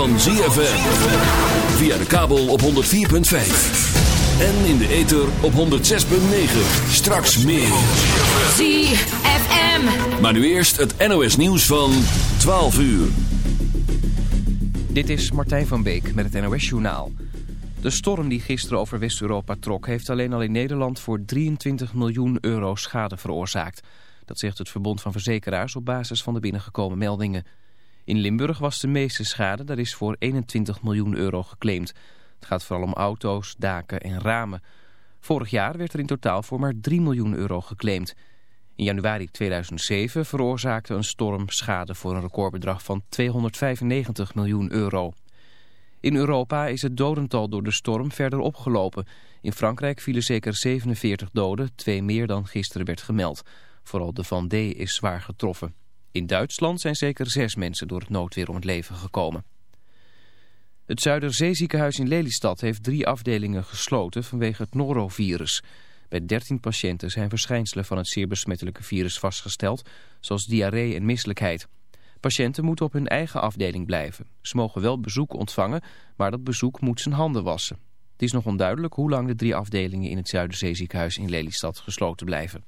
van ZFM. Via de kabel op 104.5. En in de ether op 106.9. Straks meer. ZFM. Maar nu eerst het NOS nieuws van 12 uur. Dit is Martijn van Beek met het NOS-journaal. De storm die gisteren over West-Europa trok... heeft alleen al in Nederland voor 23 miljoen euro schade veroorzaakt. Dat zegt het Verbond van Verzekeraars op basis van de binnengekomen meldingen. In Limburg was de meeste schade, dat is voor 21 miljoen euro geclaimd. Het gaat vooral om auto's, daken en ramen. Vorig jaar werd er in totaal voor maar 3 miljoen euro geclaimd. In januari 2007 veroorzaakte een storm schade voor een recordbedrag van 295 miljoen euro. In Europa is het dodental door de storm verder opgelopen. In Frankrijk vielen zeker 47 doden, twee meer dan gisteren werd gemeld. Vooral de Vendée is zwaar getroffen. In Duitsland zijn zeker zes mensen door het noodweer om het leven gekomen. Het Zuiderzeeziekenhuis in Lelystad heeft drie afdelingen gesloten vanwege het norovirus. Bij 13 patiënten zijn verschijnselen van het zeer besmettelijke virus vastgesteld, zoals diarree en misselijkheid. Patiënten moeten op hun eigen afdeling blijven. Ze mogen wel bezoek ontvangen, maar dat bezoek moet zijn handen wassen. Het is nog onduidelijk hoe lang de drie afdelingen in het Zuiderzeeziekenhuis in Lelystad gesloten blijven.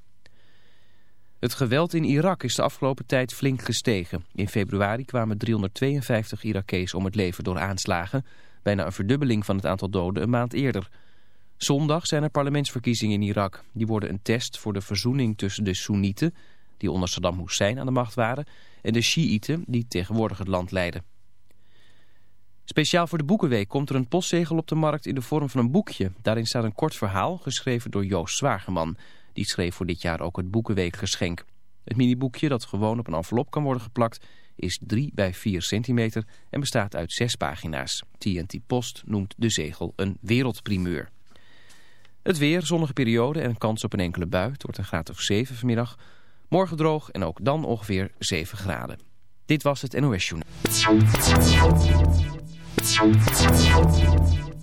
Het geweld in Irak is de afgelopen tijd flink gestegen. In februari kwamen 352 Irakees om het leven door aanslagen. Bijna een verdubbeling van het aantal doden een maand eerder. Zondag zijn er parlementsverkiezingen in Irak. Die worden een test voor de verzoening tussen de Soenieten, die onder Saddam Hussein aan de macht waren, en de Shiiten, die tegenwoordig het land leiden. Speciaal voor de Boekenweek komt er een postzegel op de markt in de vorm van een boekje. Daarin staat een kort verhaal, geschreven door Joost Zwageman. Die schreef voor dit jaar ook het Boekenweekgeschenk. Het miniboekje, dat gewoon op een envelop kan worden geplakt, is 3 bij 4 centimeter en bestaat uit 6 pagina's. TNT Post noemt de zegel een wereldprimeur. Het weer, zonnige periode en kans op een enkele bui. Het wordt een graad of 7 vanmiddag. Morgen droog en ook dan ongeveer 7 graden. Dit was het NOS Journal.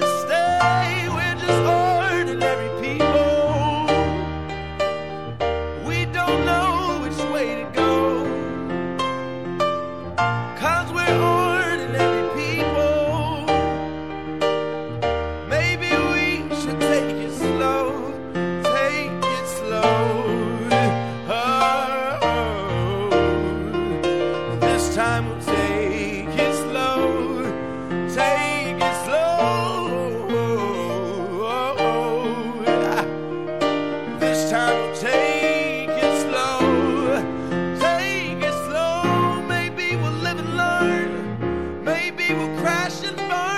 stay. We're just Crash and burn.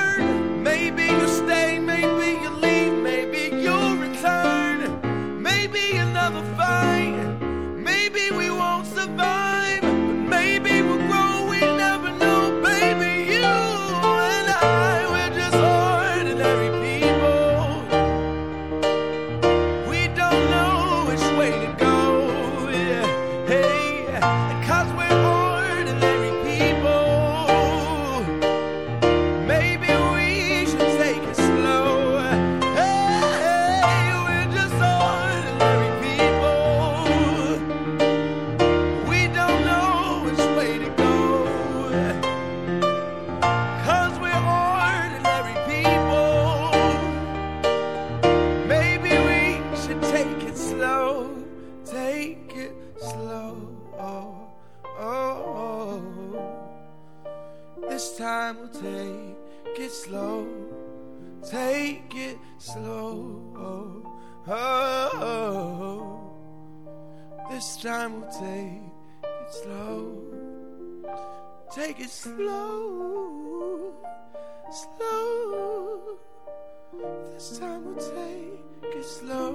Take it slow. Slow. This time we'll take it slow.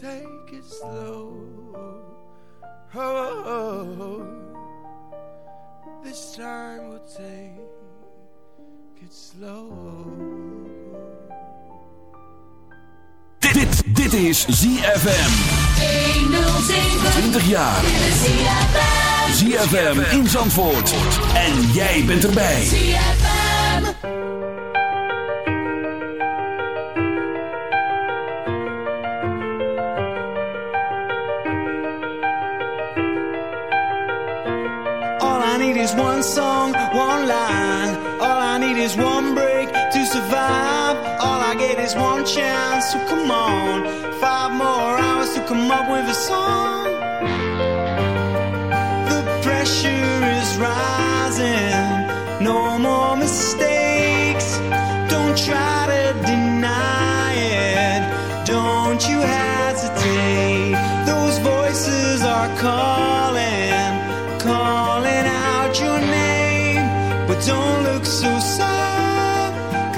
Take it slow. Oh, this time we'll take it slow. Dit, dit is ZFM. 20 jaar. ZFM in Zandvoort. En jij bent erbij. All I need is one song, one line. All I need is one break to survive. All I get is one chance, so come on. Five more hours to come up with a song.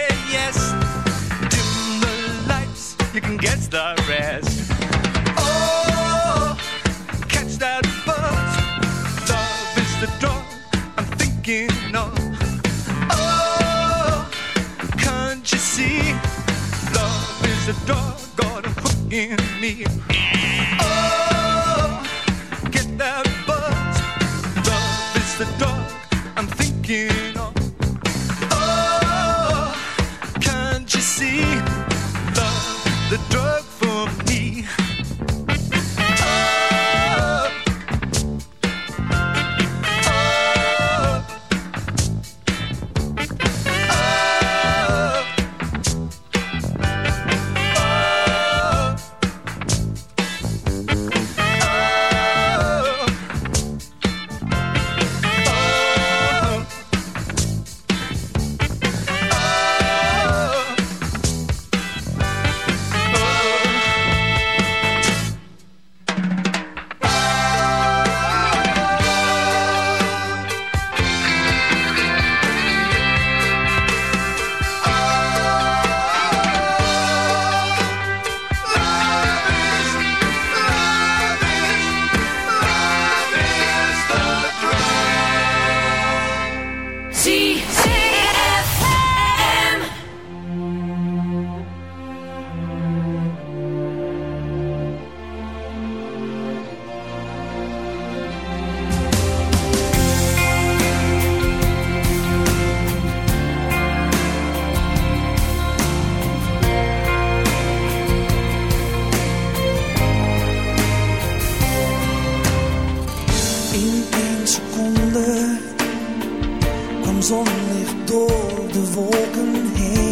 say yes. Dim the lights, you can get the rest. Oh, catch that buzz. Love is the drug I'm thinking of. Oh, can't you see? Love is the dog got a hook in me. Oh, get that buzz. Love is the dog I'm thinking seconde kwam zonlicht door de wolken heen.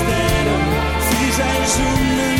sterren, zie zij zoenen.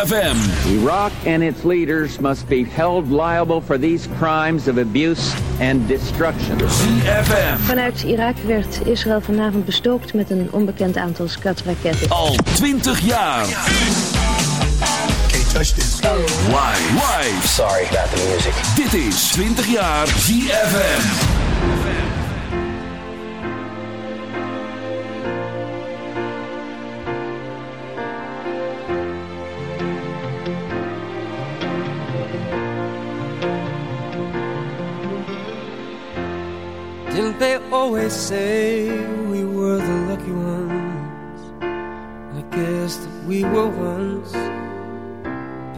ZFM. Irak and its leaders must be held liable for these crimes of abuse and destruction. ZFM. Vanuit Irak werd Israël vanavond bestookt met een onbekend aantal skatraketten. Al 20 jaar. Can't touch this. Live. Live. Sorry about the music. Dit is 20 jaar ZFM. Didn't they always say we were the lucky ones? I guess that we were once,